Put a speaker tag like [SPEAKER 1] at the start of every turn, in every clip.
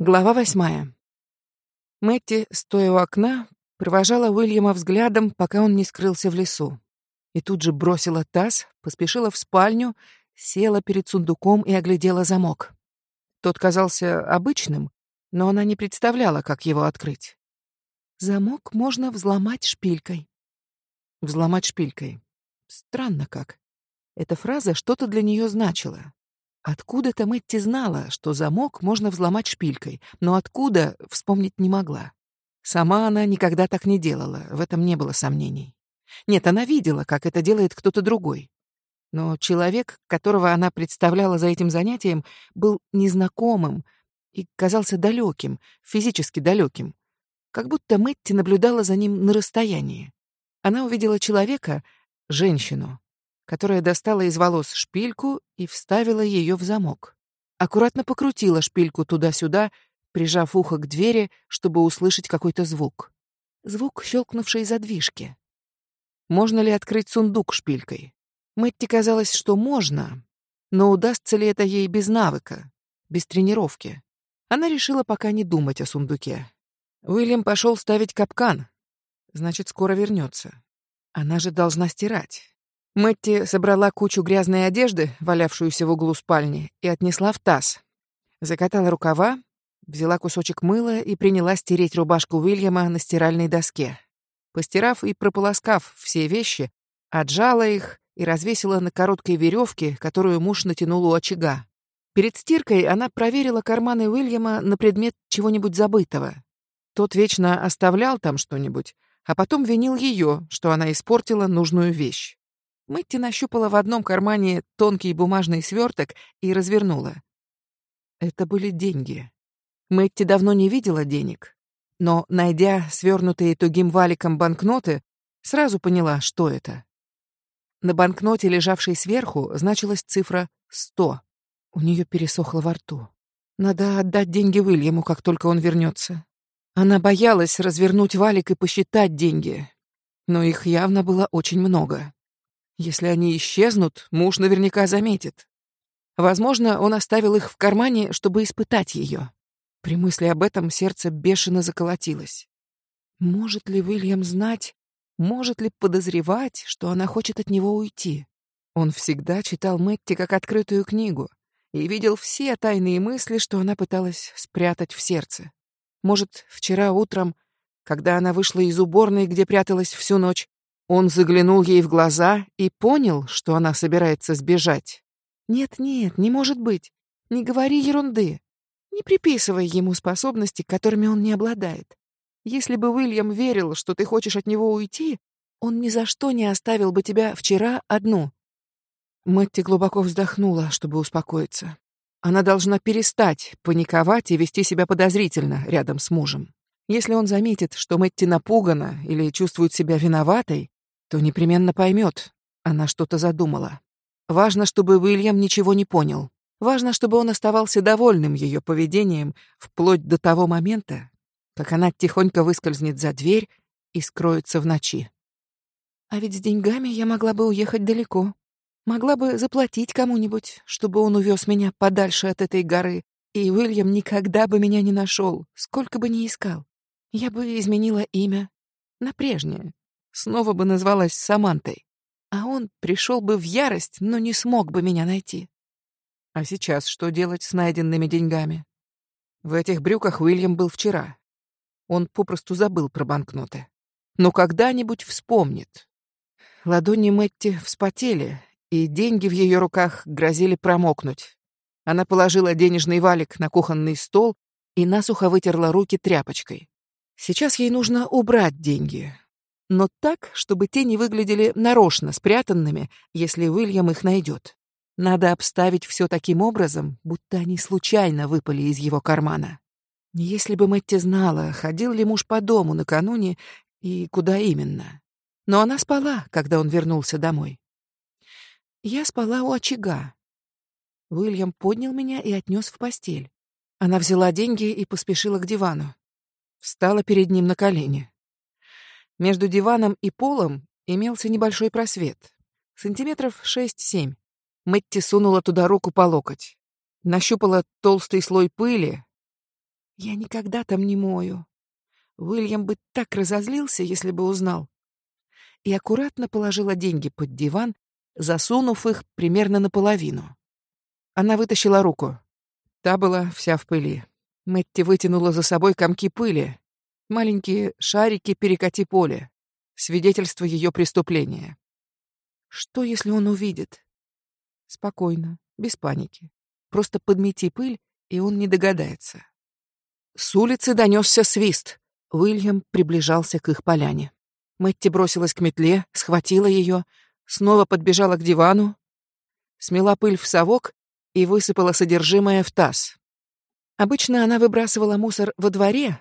[SPEAKER 1] Глава восьмая. Мэтти, стоя у окна, провожала Уильяма взглядом, пока он не скрылся в лесу. И тут же бросила таз, поспешила в спальню, села перед сундуком и оглядела замок. Тот казался обычным, но она не представляла, как его открыть. Замок можно взломать шпилькой. Взломать шпилькой. Странно как. Эта фраза что-то для нее значила. Откуда-то Мэтти знала, что замок можно взломать шпилькой, но откуда — вспомнить не могла. Сама она никогда так не делала, в этом не было сомнений. Нет, она видела, как это делает кто-то другой. Но человек, которого она представляла за этим занятием, был незнакомым и казался далеким, физически далеким. Как будто Мэтти наблюдала за ним на расстоянии. Она увидела человека, женщину, которая достала из волос шпильку и вставила ее в замок. Аккуратно покрутила шпильку туда-сюда, прижав ухо к двери, чтобы услышать какой-то звук. Звук щелкнувшей задвижки. Можно ли открыть сундук шпилькой? Мэтти казалось, что можно, но удастся ли это ей без навыка, без тренировки? Она решила пока не думать о сундуке. Уильям пошел ставить капкан. Значит, скоро вернется. Она же должна стирать. Мэтти собрала кучу грязной одежды, валявшуюся в углу спальни, и отнесла в таз. Закатала рукава, взяла кусочек мыла и принялась стереть рубашку Уильяма на стиральной доске. Постирав и прополоскав все вещи, отжала их и развесила на короткой веревке, которую муж натянул у очага. Перед стиркой она проверила карманы Уильяма на предмет чего-нибудь забытого. Тот вечно оставлял там что-нибудь, а потом винил ее, что она испортила нужную вещь. Мэтти нащупала в одном кармане тонкий бумажный сверток и развернула. Это были деньги. Мэтти давно не видела денег, но, найдя свернутые тугим валиком банкноты, сразу поняла, что это. На банкноте, лежавшей сверху, значилась цифра «сто». У нее пересохло во рту. Надо отдать деньги Уильяму, как только он вернется. Она боялась развернуть валик и посчитать деньги, но их явно было очень много. Если они исчезнут, муж наверняка заметит. Возможно, он оставил их в кармане, чтобы испытать ее. При мысли об этом сердце бешено заколотилось. Может ли Уильям знать, может ли подозревать, что она хочет от него уйти? Он всегда читал Мэтти как открытую книгу и видел все тайные мысли, что она пыталась спрятать в сердце. Может, вчера утром, когда она вышла из уборной, где пряталась всю ночь, он заглянул ей в глаза и понял, что она собирается сбежать. Нет-нет, не может быть. Не говори ерунды. Не приписывай ему способности, которыми он не обладает. Если бы Уильям верил, что ты хочешь от него уйти, он ни за что не оставил бы тебя вчера одну. Мэтти глубоко вздохнула, чтобы успокоиться. Она должна перестать паниковать и вести себя подозрительно рядом с мужем. Если он заметит, что Мэтти напугана или чувствует себя виноватой, то непременно поймет, она что-то задумала. Важно, чтобы Уильям ничего не понял. Важно, чтобы он оставался довольным ее поведением вплоть до того момента, как она тихонько выскользнет за дверь и скроется в ночи. А ведь с деньгами я могла бы уехать далеко. Могла бы заплатить кому-нибудь, чтобы он увез меня подальше от этой горы, и Уильям никогда бы меня не нашел, сколько бы ни искал. Я бы изменила имя на прежнее, снова бы назвалась Самантой, а он пришел бы в ярость, но не смог бы меня найти. А сейчас что делать с найденными деньгами? В этих брюках Уильям был вчера. Он попросту забыл про банкноты. Но когда-нибудь вспомнит. Ладони Мэтти вспотели, и деньги в ее руках грозили промокнуть. Она положила денежный валик на кухонный стол и насухо вытерла руки тряпочкой. Сейчас ей нужно убрать деньги, но так, чтобы те не выглядели нарочно спрятанными, если Уильям их найдет. Надо обставить все таким образом, будто они случайно выпали из его кармана. Если бы Мэтти знала, ходил ли муж по дому накануне и куда именно. Но она спала, когда он вернулся домой. Я спала у очага. Уильям поднял меня и отнес в постель. Она взяла деньги и поспешила к дивану. Встала перед ним на колени. Между диваном и полом имелся небольшой просвет. Сантиметров шесть-семь. Мэтти сунула туда руку по локоть. Нащупала толстый слой пыли. Я никогда там не мою. Уильям бы так разозлился, если бы узнал. И аккуратно положила деньги под диван, засунув их примерно наполовину. Она вытащила руку. Та была вся в пыли. Мэтти вытянула за собой комки пыли, маленькие шарики перекати поле, свидетельство ее преступления. Что, если он увидит? Спокойно, без паники. Просто подмети пыль, и он не догадается. С улицы донесся свист. Уильям приближался к их поляне. Мэтти бросилась к метле, схватила ее, снова подбежала к дивану, смела пыль в совок и высыпала содержимое в таз. Обычно она выбрасывала мусор во дворе,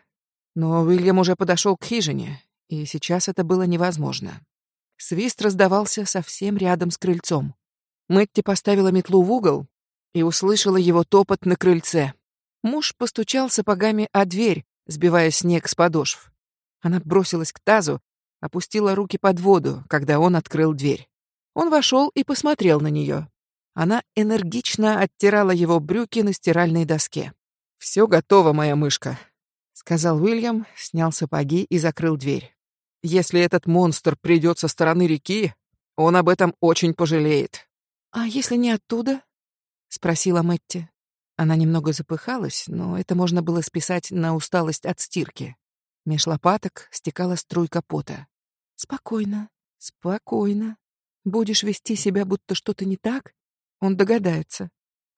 [SPEAKER 1] но Уильям уже подошел к хижине, и сейчас это было невозможно. Свист раздавался совсем рядом с крыльцом. Мэтти поставила метлу в угол и услышала его топот на крыльце. Муж постучал сапогами о дверь, сбивая снег с подошв. Она бросилась к тазу, опустила руки под воду, когда он открыл дверь. Он вошел и посмотрел на нее. Она энергично оттирала его брюки на стиральной доске. «Все готово, моя мышка», — сказал Уильям, снял сапоги и закрыл дверь. «Если этот монстр придет со стороны реки, он об этом очень пожалеет». «А если не оттуда?» — спросила Мэтти. Она немного запыхалась, но это можно было списать на усталость от стирки. Меж лопаток стекала струйка пота. «Спокойно, спокойно. Будешь вести себя, будто что-то не так, он догадается».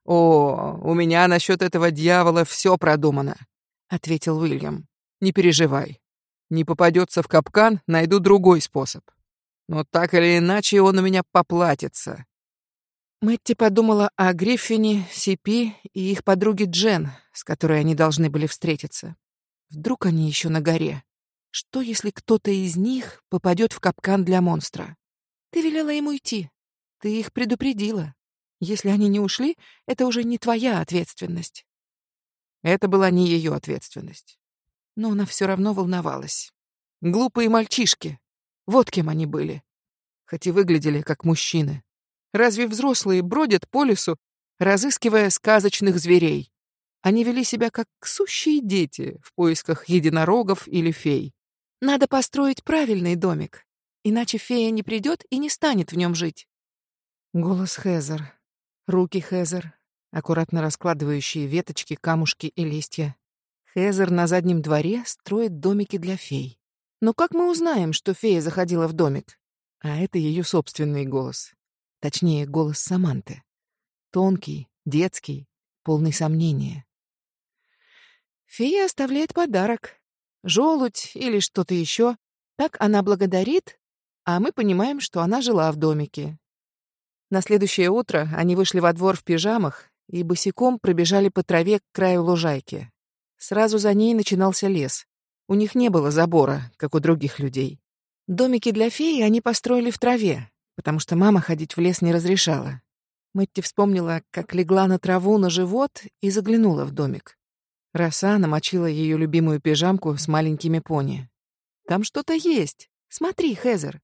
[SPEAKER 1] «О, у меня насчет этого дьявола все продумано», — ответил Уильям. «Не переживай. Не попадется в капкан, найду другой способ. Но так или иначе он у меня поплатится. Мэтти подумала о Гриффине, Сипи и их подруге Джен, с которой они должны были встретиться. Вдруг они еще на горе? Что, если кто-то из них попадет в капкан для монстра? Ты велела им уйти. Ты их предупредила. Если они не ушли, это уже не твоя ответственность. Это была не ее ответственность. Но она все равно волновалась. Глупые мальчишки. Вот кем они были. Хоть и выглядели как мужчины. Разве взрослые бродят по лесу, разыскивая сказочных зверей? Они вели себя как сущие дети в поисках единорогов или фей. Надо построить правильный домик, иначе фея не придет и не станет в нем жить. Голос Хезер, руки Хезер, аккуратно раскладывающие веточки, камушки и листья. Хезер на заднем дворе строит домики для фей. Но как мы узнаем, что фея заходила в домик? А это ее собственный голос. Точнее, голос Саманты. Тонкий, детский, полный сомнения. Фея оставляет подарок. Желудь или что-то еще. Так она благодарит, а мы понимаем, что она жила в домике. На следующее утро они вышли во двор в пижамах и босиком пробежали по траве к краю лужайки. Сразу за ней начинался лес. У них не было забора, как у других людей. Домики для феи они построили в траве, потому что мама ходить в лес не разрешала. Мэтти вспомнила, как легла на траву на живот и заглянула в домик. Роса намочила ее любимую пижамку с маленькими пони. «Там что-то есть. Смотри, Хезер».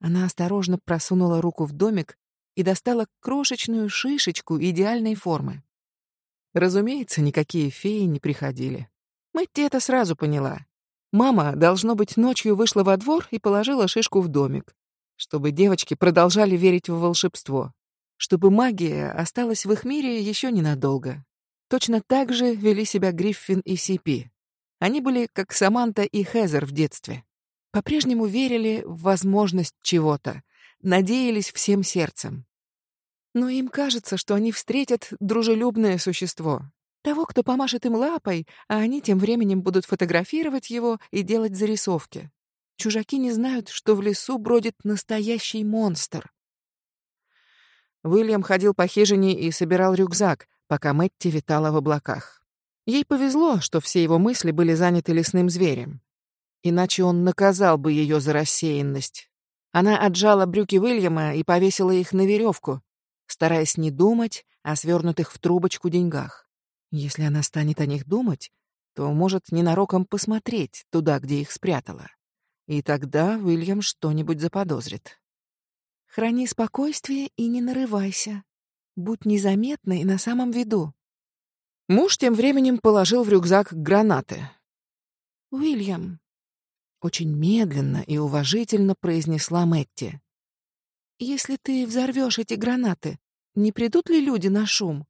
[SPEAKER 1] Она осторожно просунула руку в домик и достала крошечную шишечку идеальной формы. Разумеется, никакие феи не приходили. Мэтти это сразу поняла. Мама, должно быть, ночью вышла во двор и положила шишку в домик чтобы девочки продолжали верить в волшебство, чтобы магия осталась в их мире еще ненадолго. Точно так же вели себя Гриффин и Сипи. Они были как Саманта и Хезер в детстве. По-прежнему верили в возможность чего-то, надеялись всем сердцем. Но им кажется, что они встретят дружелюбное существо, того, кто помашет им лапой, а они тем временем будут фотографировать его и делать зарисовки. Чужаки не знают, что в лесу бродит настоящий монстр. Уильям ходил по хижине и собирал рюкзак, пока Мэтти витала в облаках. Ей повезло, что все его мысли были заняты лесным зверем. Иначе он наказал бы ее за рассеянность. Она отжала брюки Уильяма и повесила их на веревку, стараясь не думать о свернутых в трубочку деньгах. Если она станет о них думать, то может ненароком посмотреть туда, где их спрятала. И тогда Уильям что-нибудь заподозрит. Храни спокойствие и не нарывайся. Будь незаметной на самом виду. Муж тем временем положил в рюкзак гранаты.
[SPEAKER 2] «Уильям», —
[SPEAKER 1] очень медленно и уважительно произнесла Мэтти.
[SPEAKER 2] «Если ты взорвешь эти гранаты, не придут ли люди на шум?»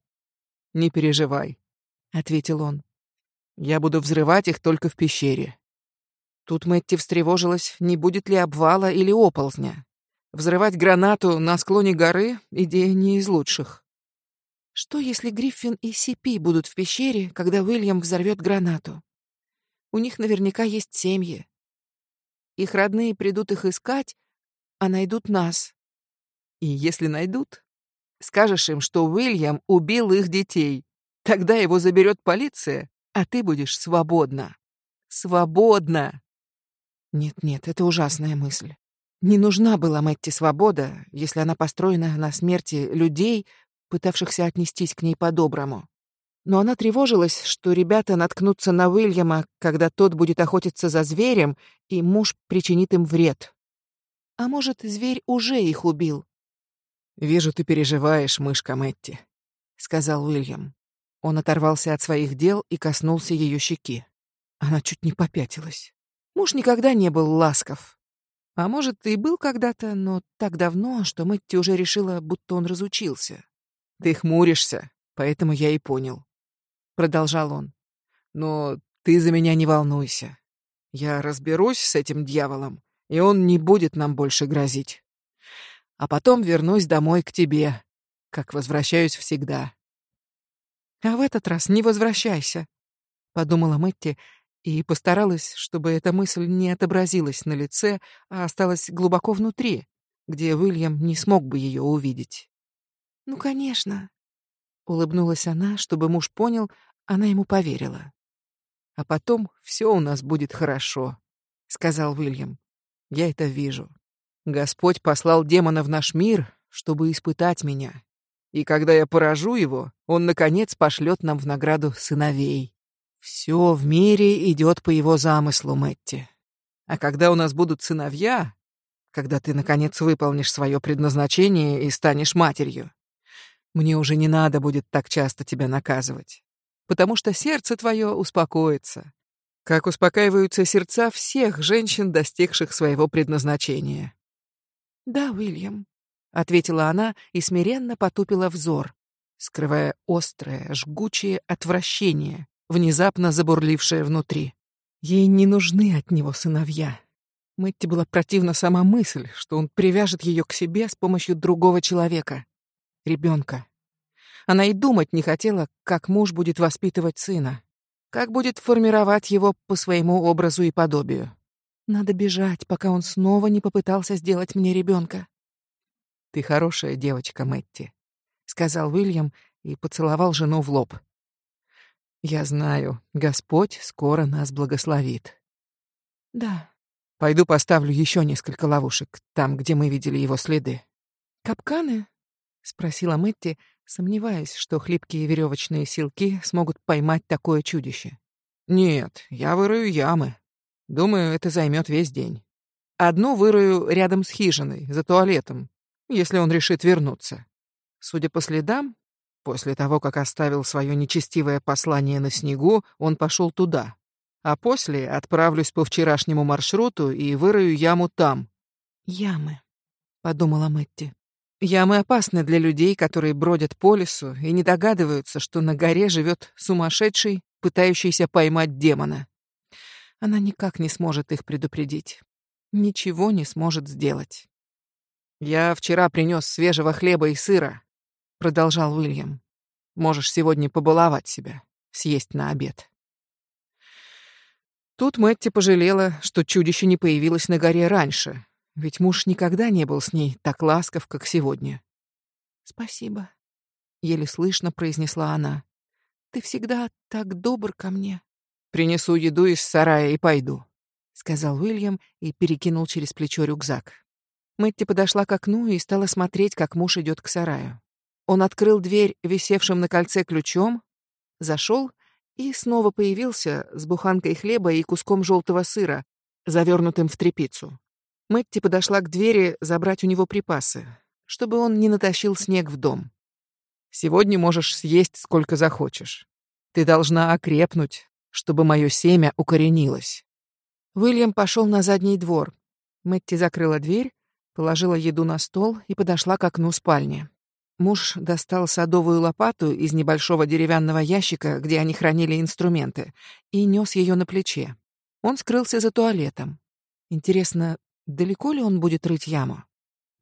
[SPEAKER 1] «Не переживай», — ответил он. «Я буду взрывать их только в пещере». Тут Мэтти встревожилась, не будет ли обвала или оползня. Взрывать гранату на склоне горы — идея не из лучших.
[SPEAKER 2] Что, если Гриффин и Сипи будут в пещере, когда Уильям взорвет гранату? У них наверняка есть семьи. Их родные придут их искать, а найдут нас.
[SPEAKER 1] И если найдут, скажешь им, что Уильям убил их детей. Тогда его заберет полиция, а ты будешь свободна. Свободна! Нет-нет, это ужасная мысль. Не нужна была Мэтти свобода, если она построена на смерти людей, пытавшихся отнестись к ней по-доброму. Но она тревожилась, что ребята наткнутся на Уильяма, когда тот будет охотиться за зверем, и муж причинит им вред.
[SPEAKER 2] А может, зверь уже их убил?
[SPEAKER 1] «Вижу, ты переживаешь, мышка Мэтти», — сказал Уильям. Он оторвался от своих дел и коснулся ее щеки. Она чуть не попятилась. Муж никогда не был ласков. А может, и был когда-то, но так давно, что Мэтти уже решила, будто он разучился. Ты хмуришься, поэтому я и понял. Продолжал он. Но ты за меня не волнуйся. Я разберусь с этим дьяволом, и он не будет нам больше грозить. А потом вернусь домой к тебе, как возвращаюсь всегда. А в этот раз не возвращайся, подумала Мэтти и постаралась, чтобы эта мысль не отобразилась на лице, а осталась глубоко внутри, где Уильям не смог бы ее увидеть.
[SPEAKER 2] Ну, конечно.
[SPEAKER 1] Улыбнулась она, чтобы муж понял, она ему поверила. А потом все у нас будет хорошо, сказал Уильям. Я это вижу. Господь послал демона в наш мир, чтобы испытать меня. И когда я поражу его, он наконец пошлет нам в награду сыновей. Все в мире идет по его замыслу, Мэтти. А когда у нас будут сыновья, когда ты наконец выполнишь свое предназначение и станешь матерью, мне уже не надо будет так часто тебя наказывать, потому что сердце твое успокоится, как успокаиваются сердца всех женщин, достигших своего предназначения.
[SPEAKER 2] «Да, Уильям», —
[SPEAKER 1] ответила она и смиренно потупила взор, скрывая острое, жгучее отвращение, внезапно забурлившее внутри. Ей не нужны от него сыновья. Мэтти была противна сама мысль, что он привяжет ее к себе с помощью другого человека ребенка. Она и думать не хотела, как муж будет воспитывать сына, как будет формировать его по своему образу и подобию. Надо бежать, пока он снова не попытался сделать мне ребенка. Ты хорошая девочка, Мэтти, сказал Уильям и поцеловал жену в лоб. Я знаю, Господь скоро нас благословит.
[SPEAKER 2] Да.
[SPEAKER 1] Пойду поставлю еще несколько ловушек там, где мы видели его следы.
[SPEAKER 2] Капканы? Спросила Мэтти, сомневаясь, что хлипкие веревочные силки смогут поймать такое чудище.
[SPEAKER 1] Нет, я вырою ямы. Думаю, это займет весь день. Одну вырою рядом с хижиной, за туалетом, если он решит вернуться. Судя по следам, после того, как оставил свое нечестивое послание на снегу, он пошел туда. А после отправлюсь по вчерашнему маршруту и вырою яму там.
[SPEAKER 2] Ямы, подумала Мэтти.
[SPEAKER 1] Ямы опасны для людей, которые бродят по лесу и не догадываются, что на горе живет сумасшедший, пытающийся поймать демона. Она никак не сможет их предупредить. Ничего не сможет сделать. «Я вчера принес свежего хлеба и сыра», — продолжал Уильям. «Можешь сегодня побаловать себя, съесть на обед». Тут Мэтти пожалела, что чудище не появилось на горе раньше, ведь муж никогда не был с ней так ласков, как сегодня.
[SPEAKER 2] «Спасибо», —
[SPEAKER 1] еле слышно произнесла она.
[SPEAKER 2] «Ты всегда так добр ко мне».
[SPEAKER 1] «Принесу еду из сарая и пойду», — сказал Уильям и перекинул через плечо рюкзак. Мэтти подошла к окну и стала смотреть, как муж идет к сараю. Он открыл дверь висевшим на кольце ключом, зашел и снова появился с буханкой хлеба и куском желтого сыра, завернутым в тряпицу. Мэтти подошла к двери забрать у него припасы, чтобы он не натащил снег в дом. «Сегодня можешь съесть сколько захочешь. Ты должна окрепнуть, чтобы мое семя укоренилось.
[SPEAKER 2] Уильям пошел на задний двор. Мэтти закрыла дверь, положила еду на стол и подошла к окну спальни. Муж достал садовую лопату из небольшого деревянного ящика, где они хранили инструменты, и нес ее на плече. Он скрылся за туалетом. Интересно, далеко ли он будет рыть яму?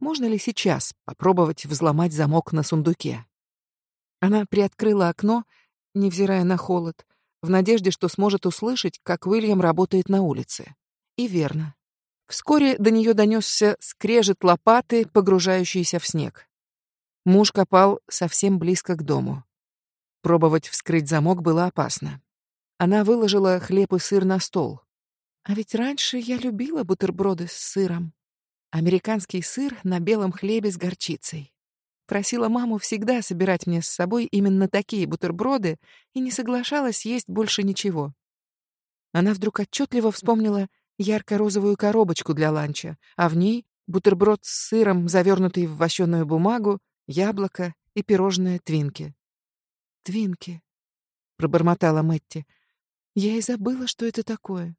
[SPEAKER 2] Можно ли сейчас попробовать взломать замок на сундуке? Она приоткрыла окно, невзирая на холод, в надежде, что сможет услышать, как Уильям работает на улице. И верно. Вскоре до нее донесся скрежет лопаты, погружающийся в снег. Муж копал совсем близко к дому. Пробовать вскрыть замок было опасно. Она выложила хлеб и сыр на стол. А ведь раньше я любила бутерброды с сыром. Американский сыр на белом хлебе с горчицей. Просила маму всегда собирать мне с собой именно такие бутерброды и не соглашалась есть больше ничего. Она вдруг отчетливо вспомнила ярко-розовую коробочку для ланча, а в ней бутерброд с сыром, завернутый в вощеную бумагу, яблоко и пирожное твинки. «Твинки», — пробормотала Мэтти. «Я и забыла, что это такое».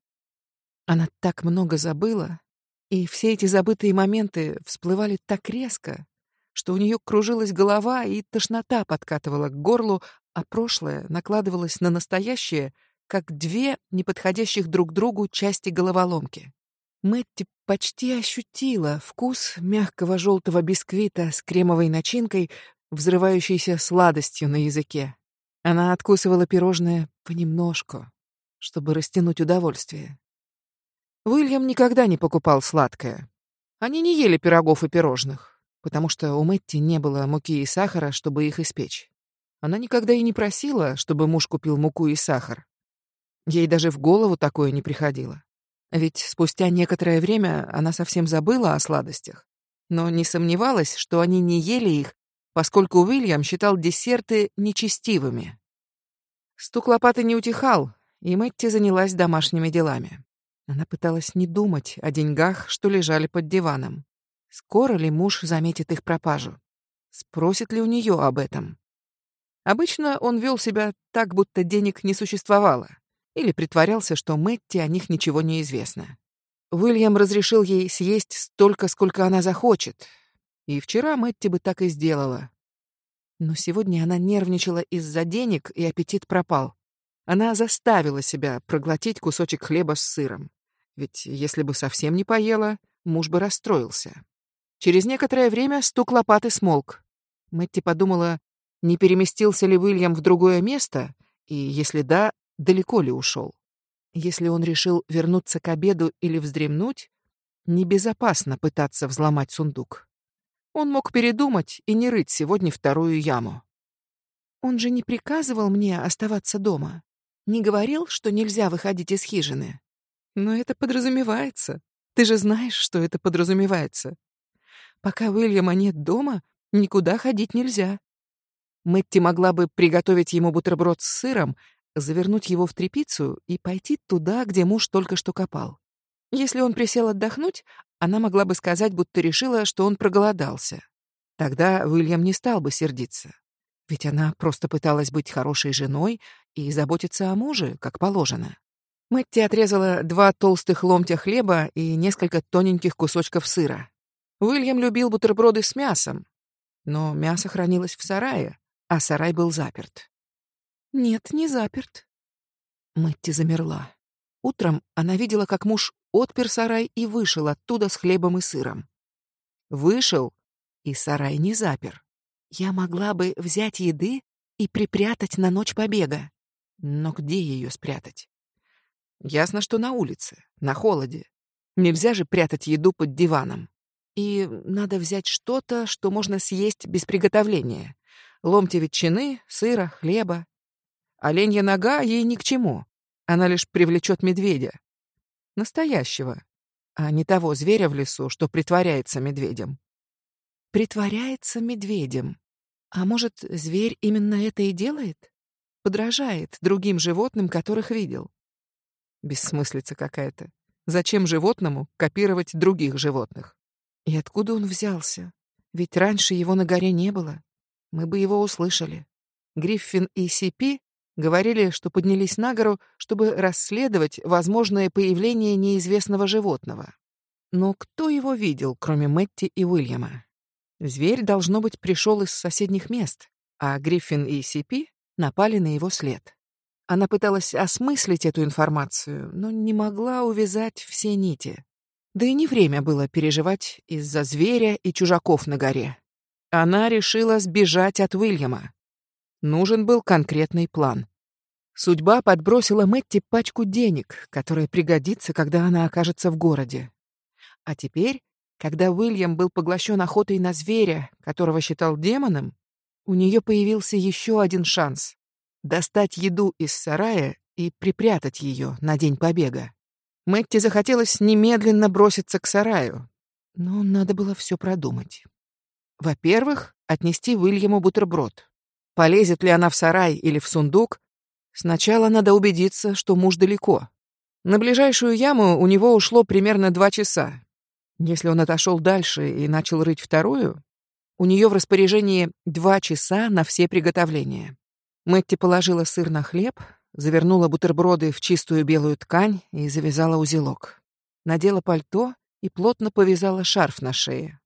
[SPEAKER 2] Она так много забыла, и все эти забытые моменты всплывали так резко, что у нее кружилась голова и тошнота подкатывала к горлу, а прошлое накладывалось на настоящее, как две неподходящих друг другу части головоломки. Мэтти почти ощутила вкус мягкого желтого бисквита с кремовой начинкой, взрывающейся сладостью на языке. Она откусывала пирожное понемножку, чтобы растянуть удовольствие. Уильям никогда не покупал сладкое. Они не ели пирогов и пирожных, потому что у Мэтти не было муки и сахара, чтобы их испечь. Она никогда и не просила, чтобы муж купил муку и сахар. Ей даже в голову такое не приходило. Ведь спустя некоторое время она совсем забыла о сладостях, но не сомневалась, что они не ели их, поскольку Уильям считал десерты нечестивыми. Стук лопаты не утихал, и Мэтти занялась домашними делами. Она пыталась не думать о деньгах, что лежали под диваном. Скоро ли муж заметит их пропажу? Спросит ли у нее об этом? Обычно он вел себя так, будто денег не существовало или притворялся, что Мэтти о них ничего не известно. Уильям разрешил ей съесть столько, сколько она захочет. И вчера Мэтти бы так и сделала. Но сегодня она нервничала из-за денег, и аппетит пропал. Она заставила себя проглотить кусочек хлеба с сыром. Ведь если бы совсем не поела, муж бы расстроился. Через некоторое время стук лопаты смолк. Мэтти подумала, не переместился ли Уильям в другое место, и, если да, далеко ли ушел. Если он решил вернуться к обеду или вздремнуть, небезопасно пытаться взломать сундук. Он мог передумать и не рыть сегодня вторую яму. Он же не приказывал мне оставаться дома. Не говорил, что нельзя выходить из хижины. Но это подразумевается. Ты же знаешь, что это подразумевается. Пока Уильяма нет дома, никуда ходить нельзя. Мэтти могла бы приготовить ему бутерброд с сыром завернуть его в тряпицу и пойти туда, где муж только что копал. Если он присел отдохнуть, она могла бы сказать, будто решила, что он проголодался. Тогда Уильям не стал бы сердиться. Ведь она просто пыталась быть хорошей женой и заботиться о муже, как положено. Мэтти отрезала два толстых ломтя хлеба и несколько тоненьких кусочков сыра. Уильям любил бутерброды с мясом, но мясо хранилось в сарае, а сарай был заперт. Нет, не заперт. Мэтти замерла. Утром она видела, как муж отпер сарай и вышел оттуда с хлебом и сыром. Вышел, и сарай не запер. Я могла бы взять еды и припрятать на ночь побега. Но где ее спрятать? Ясно, что на улице, на холоде. Нельзя же прятать еду под диваном. И надо взять что-то, что можно съесть без приготовления. Ломти ветчины, сыра, хлеба. Оленья нога ей ни к чему. Она лишь привлечет медведя. Настоящего, а не того зверя в лесу, что притворяется медведем. Притворяется медведем. А может, зверь именно это и делает? Подражает другим животным, которых видел. Бессмыслица какая-то. Зачем животному копировать других животных? И откуда он взялся? Ведь раньше его на горе не было. Мы бы его услышали. Гриффин и Сипи
[SPEAKER 1] Говорили, что поднялись на гору, чтобы расследовать возможное появление неизвестного животного. Но кто его видел, кроме Мэтти и Уильяма? Зверь, должно быть, пришел из соседних мест, а Гриффин и Сипи напали на его след. Она пыталась осмыслить эту информацию, но не могла увязать все нити. Да и не время было переживать из-за зверя и чужаков на горе. Она решила сбежать от Уильяма. Нужен был конкретный план. Судьба подбросила Мэтти пачку денег, которая пригодится, когда она окажется в городе. А теперь, когда Уильям был поглощен охотой на зверя, которого считал демоном, у нее появился еще один шанс — достать еду из сарая и припрятать ее на день побега. Мэтти захотелось немедленно броситься к сараю, но надо было все продумать. Во-первых, отнести Уильяму бутерброд. Полезет ли она в сарай или в сундук, сначала надо убедиться, что муж далеко. На ближайшую яму у него ушло примерно два часа. Если он отошел дальше и начал рыть вторую, у нее в распоряжении два часа на все приготовления. Мэтти положила сыр на хлеб, завернула бутерброды в чистую белую ткань и завязала узелок. Надела пальто и плотно повязала шарф на шее.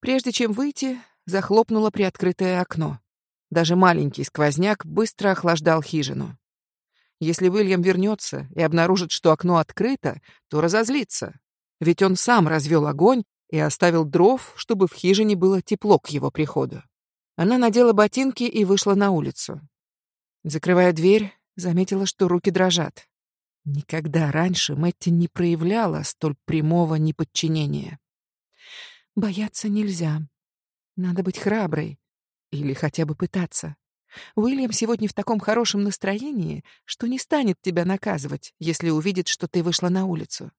[SPEAKER 1] Прежде чем выйти, захлопнула приоткрытое окно. Даже маленький сквозняк быстро охлаждал хижину. Если Уильям вернется и обнаружит, что окно открыто, то разозлится. Ведь он сам развел огонь и оставил дров, чтобы в хижине было тепло к его приходу. Она надела ботинки и вышла на улицу. Закрывая дверь, заметила, что руки дрожат. Никогда раньше Мэтти не проявляла столь прямого неподчинения. Бояться нельзя. Надо быть храброй. Или хотя бы пытаться. Уильям сегодня в таком хорошем настроении, что не станет тебя наказывать, если увидит, что ты вышла на улицу.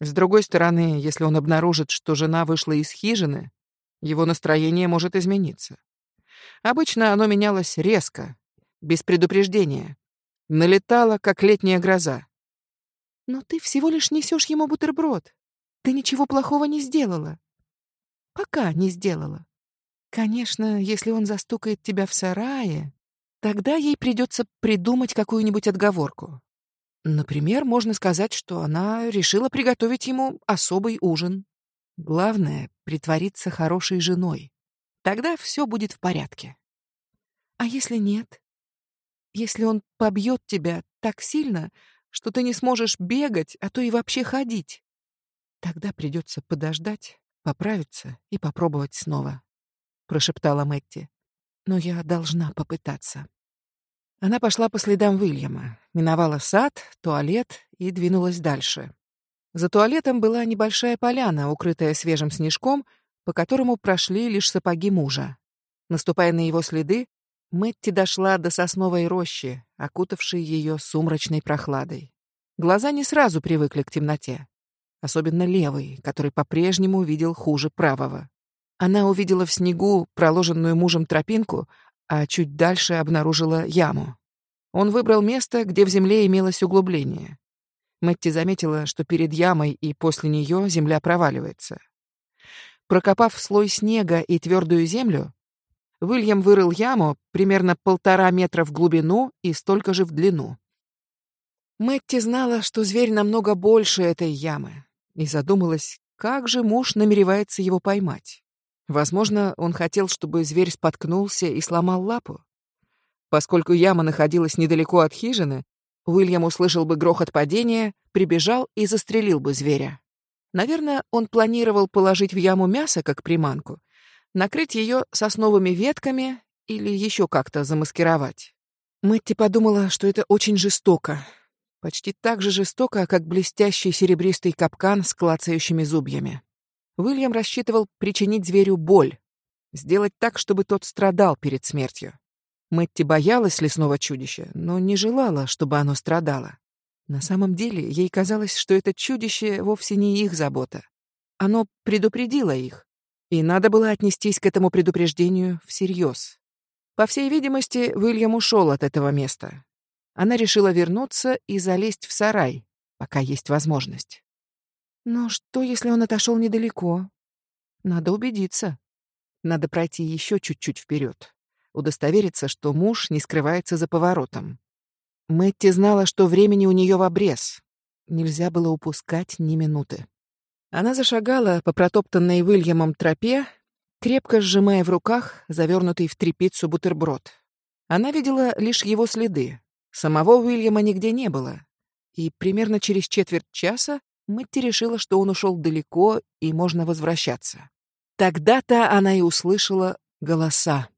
[SPEAKER 1] С другой стороны, если он обнаружит, что жена вышла из хижины, его настроение может измениться. Обычно оно менялось резко, без предупреждения. Налетало, как летняя гроза. Но ты всего лишь несешь ему бутерброд. Ты ничего плохого не сделала. Пока не сделала. Конечно, если он застукает тебя в сарае, тогда ей придется придумать какую-нибудь отговорку. Например, можно сказать, что она решила приготовить ему особый ужин. Главное — притвориться хорошей женой. Тогда все будет в порядке. А если нет? Если он побьет тебя так сильно, что ты не сможешь бегать, а то и вообще ходить, тогда придется подождать, поправиться и попробовать снова, прошептала Мэтти. Но я должна попытаться. Она пошла по следам Уильяма, миновала сад, туалет и двинулась дальше. За туалетом была небольшая поляна, укрытая свежим снежком, по которому прошли лишь сапоги мужа. Наступая на его следы, Мэтти дошла до сосновой рощи, окутавшей ее сумрачной прохладой. Глаза не сразу привыкли к темноте, особенно левый, который по-прежнему видел хуже правого. Она увидела в снегу проложенную мужем тропинку, а чуть дальше обнаружила яму. Он выбрал место, где в земле имелось углубление. Мэтти заметила, что перед ямой и после нее земля проваливается. Прокопав слой снега и твердую землю, Уильям вырыл яму примерно полтора метра в глубину и столько же в длину. Мэтти знала, что зверь намного больше этой ямы, и задумалась, как же муж намеревается его поймать. Возможно, он хотел, чтобы зверь споткнулся и сломал лапу. Поскольку яма находилась недалеко от хижины, Уильям услышал бы грохот падения, прибежал и застрелил бы зверя. Наверное, он планировал положить в яму мясо как приманку, накрыть ее сосновыми ветками или еще как-то замаскировать. Мэтти подумала, что это очень жестоко. Почти так же жестоко, как блестящий серебристый капкан с клацающими зубьями. Уильям рассчитывал причинить зверю боль, сделать так, чтобы тот страдал перед смертью. Мэтти боялась лесного чудища, но не желала, чтобы оно страдало. На самом деле, ей казалось, что это чудище вовсе не их забота. Оно предупредило их, и надо было отнестись к этому предупреждению всерьез. По всей видимости, Уильям ушел от этого места. Она решила вернуться и залезть в сарай, пока есть возможность. Но что, если он отошел недалеко? Надо убедиться. Надо пройти еще чуть-чуть вперед. удостовериться, что муж не скрывается за поворотом. Мэтти знала, что времени у нее в обрез. Нельзя было упускать ни минуты. Она зашагала по протоптанной Уильямом тропе, крепко сжимая в руках завернутый в тряпицу бутерброд. Она видела лишь его следы. Самого Уильяма нигде не было. И примерно через четверть часа Мэтти решила, что он ушел далеко и можно возвращаться. Тогда-то она и услышала голоса.